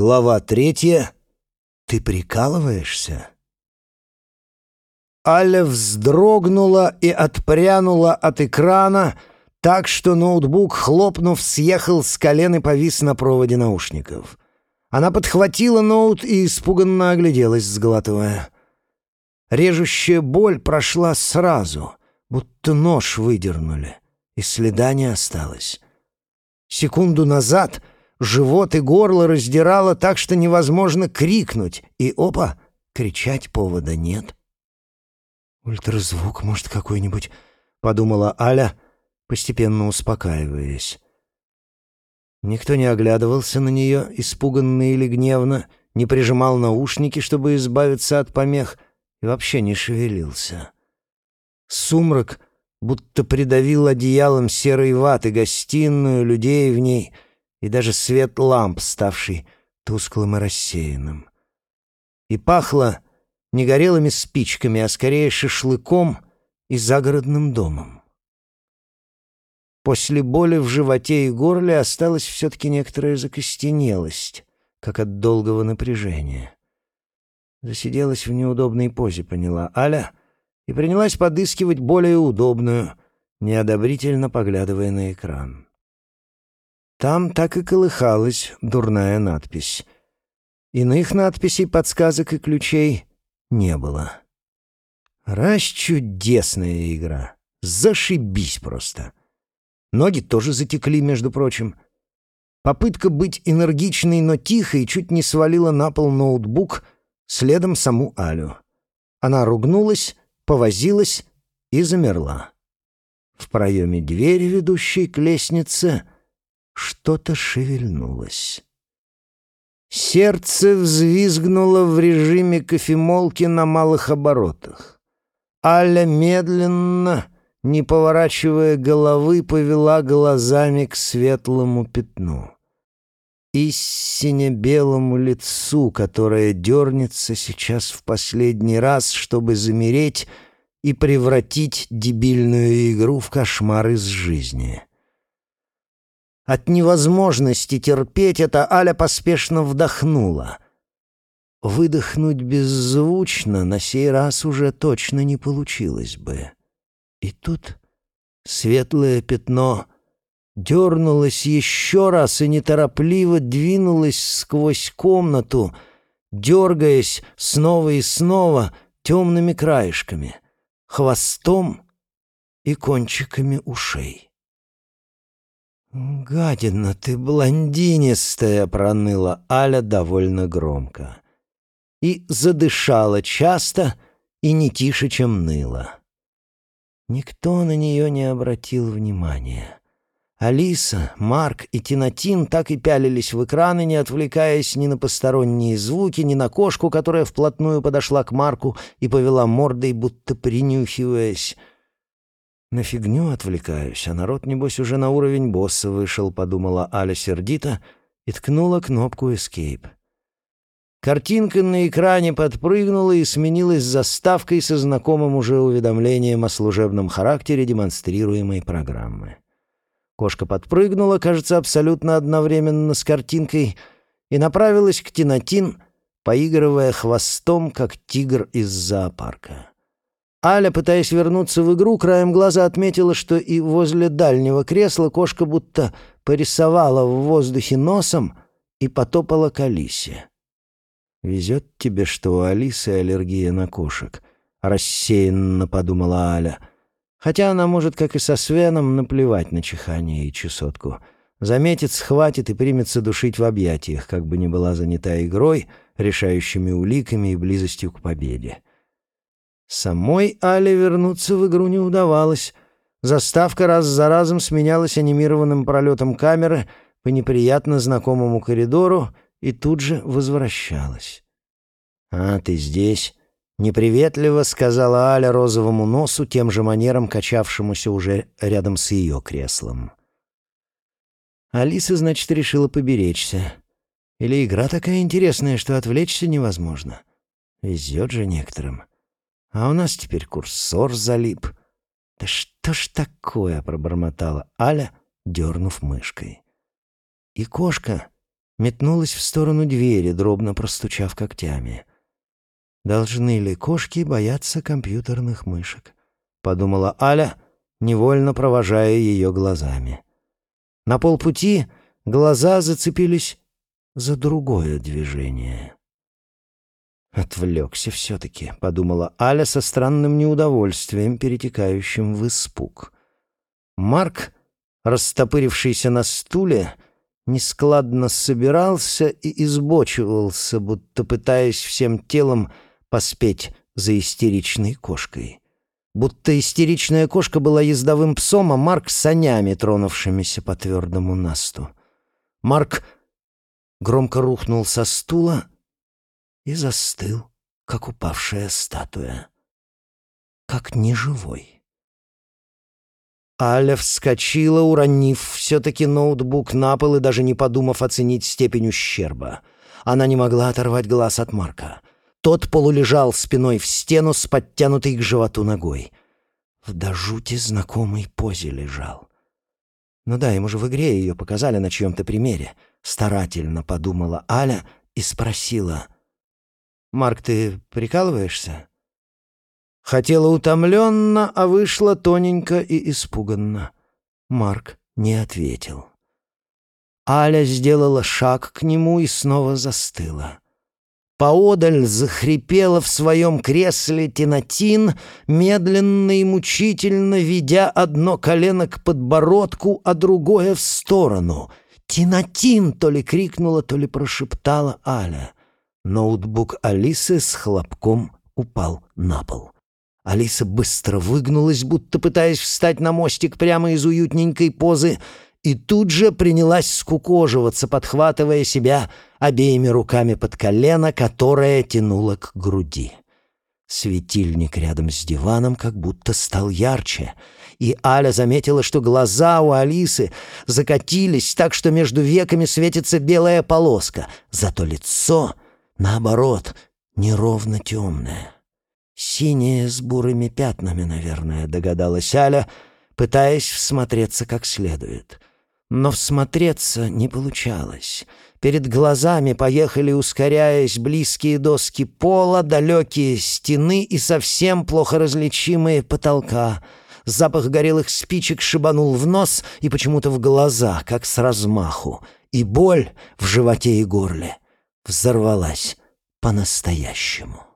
Глава третья. Ты прикалываешься? Аля вздрогнула и отпрянула от экрана, так что ноутбук, хлопнув, съехал с колен и повис на проводе наушников. Она подхватила ноут и испуганно огляделась, сглатывая. Режущая боль прошла сразу, будто нож выдернули, и следа не осталось. Секунду назад Живот и горло раздирало так, что невозможно крикнуть. И опа, кричать повода нет. «Ультразвук, может, какой-нибудь?» — подумала Аля, постепенно успокаиваясь. Никто не оглядывался на нее, испуганно или гневно, не прижимал наушники, чтобы избавиться от помех, и вообще не шевелился. Сумрак будто придавил одеялом серой ваты гостиную, людей в ней — и даже свет ламп, ставший тусклым и рассеянным. И пахло не горелыми спичками, а скорее шашлыком и загородным домом. После боли в животе и горле осталась все-таки некоторая закостенелость, как от долгого напряжения. Засиделась в неудобной позе, поняла Аля, и принялась подыскивать более удобную, неодобрительно поглядывая на экран. Там так и колыхалась дурная надпись. Иных надписей, подсказок и ключей не было. Расчудесная игра. Зашибись просто. Ноги тоже затекли, между прочим. Попытка быть энергичной, но тихой чуть не свалила на пол ноутбук, следом саму Алю. Она ругнулась, повозилась и замерла. В проеме двери, ведущей к лестнице, что-то шевельнулось. Сердце взвизгнуло в режиме кофемолки на малых оборотах. Аля медленно, не поворачивая головы, повела глазами к светлому пятну. Истине белому лицу, которое дернется сейчас в последний раз, чтобы замереть и превратить дебильную игру в кошмар из жизни. От невозможности терпеть это Аля поспешно вдохнула. Выдохнуть беззвучно на сей раз уже точно не получилось бы. И тут светлое пятно дернулось еще раз и неторопливо двинулось сквозь комнату, дергаясь снова и снова темными краешками, хвостом и кончиками ушей. «Гадина ты блондинистая!» — проныла Аля довольно громко. И задышала часто и не тише, чем ныла. Никто на нее не обратил внимания. Алиса, Марк и Тинатин так и пялились в экраны, не отвлекаясь ни на посторонние звуки, ни на кошку, которая вплотную подошла к Марку и повела мордой, будто принюхиваясь — «На фигню отвлекаюсь, а народ, небось, уже на уровень босса вышел», — подумала Аля сердито и ткнула кнопку «Escape». Картинка на экране подпрыгнула и сменилась заставкой со знакомым уже уведомлением о служебном характере демонстрируемой программы. Кошка подпрыгнула, кажется, абсолютно одновременно с картинкой, и направилась к Тинатин, поигрывая хвостом, как тигр из зоопарка. Аля, пытаясь вернуться в игру, краем глаза отметила, что и возле дальнего кресла кошка будто порисовала в воздухе носом и потопала к Алисе. «Везет тебе, что у Алисы аллергия на кошек», — рассеянно подумала Аля. Хотя она может, как и со Свеном, наплевать на чихание и чесотку. Заметит, схватит и примется душить в объятиях, как бы ни была занята игрой, решающими уликами и близостью к победе. Самой Але вернуться в игру не удавалось. Заставка раз за разом сменялась анимированным пролетом камеры по неприятно знакомому коридору и тут же возвращалась. «А, ты здесь?» — неприветливо сказала Аля розовому носу, тем же манером качавшемуся уже рядом с ее креслом. Алиса, значит, решила поберечься. Или игра такая интересная, что отвлечься невозможно. Везет же некоторым. А у нас теперь курсор залип. Да что ж такое, пробормотала Аля, дернув мышкой. И кошка метнулась в сторону двери, дробно простучав когтями. «Должны ли кошки бояться компьютерных мышек?» — подумала Аля, невольно провожая ее глазами. На полпути глаза зацепились за другое движение. «Отвлекся все-таки», — подумала Аля со странным неудовольствием, перетекающим в испуг. Марк, растопырившийся на стуле, нескладно собирался и избочивался, будто пытаясь всем телом поспеть за истеричной кошкой. Будто истеричная кошка была ездовым псом, а Марк — санями, тронувшимися по твердому насту. Марк громко рухнул со стула и застыл, как упавшая статуя, как неживой. Аля вскочила, уронив все-таки ноутбук на пол и даже не подумав оценить степень ущерба. Она не могла оторвать глаз от Марка. Тот полулежал спиной в стену с подтянутой к животу ногой. В до жути знакомой позе лежал. Ну да, ему же в игре ее показали на чьем-то примере. Старательно подумала Аля и спросила. «Марк, ты прикалываешься?» Хотела утомленно, а вышла тоненько и испуганно. Марк не ответил. Аля сделала шаг к нему и снова застыла. Поодаль захрипела в своем кресле Тинатин, медленно и мучительно ведя одно колено к подбородку, а другое в сторону. «Тинатин!» — то ли крикнула, то ли прошептала Аля. Ноутбук Алисы с хлопком упал на пол. Алиса быстро выгнулась, будто пытаясь встать на мостик прямо из уютненькой позы, и тут же принялась скукоживаться, подхватывая себя обеими руками под колено, которое тянуло к груди. Светильник рядом с диваном как будто стал ярче, и Аля заметила, что глаза у Алисы закатились так, что между веками светится белая полоска, зато лицо, наоборот, неровно темное. Синее с бурыми пятнами, наверное, догадалась Аля, пытаясь всмотреться как следует — но всмотреться не получалось. Перед глазами поехали, ускоряясь, близкие доски пола, далекие стены и совсем плохо различимые потолка. Запах горелых спичек шибанул в нос и почему-то в глаза, как с размаху. И боль в животе и горле взорвалась по-настоящему.